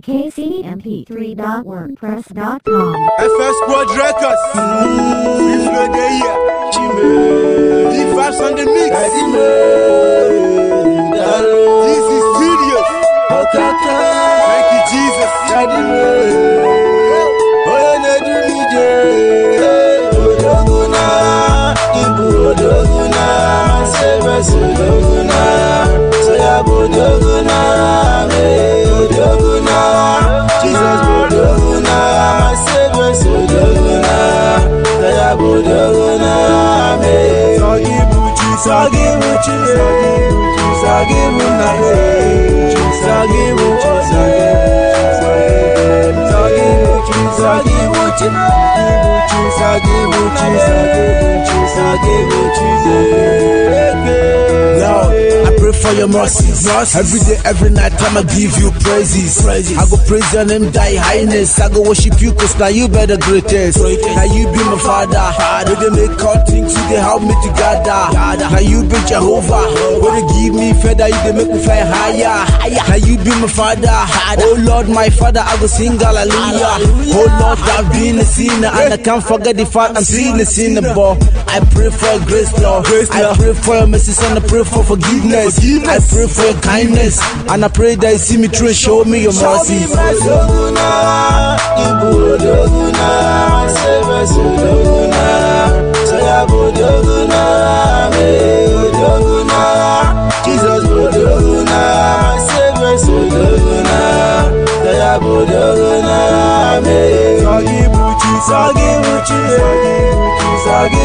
kcmp3.wordpress.com FS World Records Vive le Chimé on the mix Chimé This is serious Thank you Jesus ne du midi Ibu sage wuce sage mun na le sage wuce sage sage wuce sage wuce sage wuce sage wuce sage wuce for your mercies. Every day, every night, I'ma give you praises. I go praise your name, thy highness. I go worship you, cause now you be the greatest. Now you be my father. Where they make all things, you they help me together. Now you be Jehovah. Where they give me feather, you they make me fly higher. Now you be my father. Oh Lord, my father, I go sing hallelujah. Oh Lord, I've been a sinner and I can't forget the fact I'm still a sinner, but I pray for grace, Lord. I pray for your mercy, and I pray for forgiveness. I pray for your kindness, and I pray that you see me through and show me your mercy. Bodoguna, Jesus Bodoguna, my savior Odoguna, Taya Bodoguna. Sagi Buchi, Sagi Buchi, Sagi Buchi, Sagi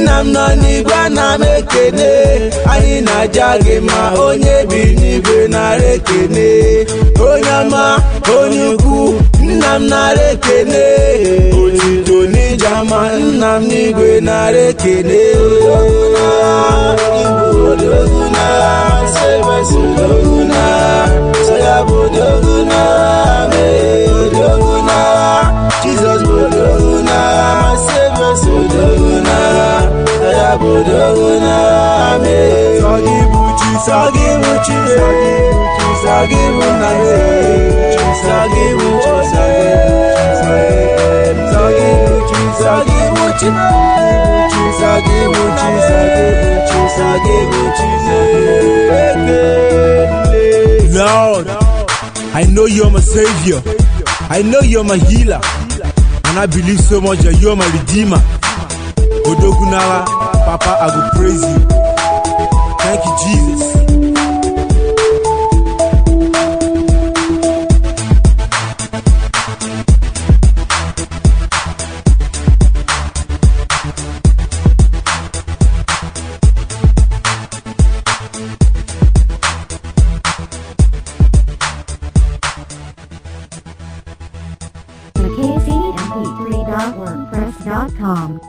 nna m nọ n'igwe ana m anyị na-aja gị ma onye bi n'igwe nara ekele onye ọma onye ukwu nna m nara ekele otito n'ijama nna m n'igwe nara ekele Lord, I know you're my savior. I know you're my healer. And I believe so much that you're my redeemer. Odogunara, Papa, I will praise you. www.wordpress.com.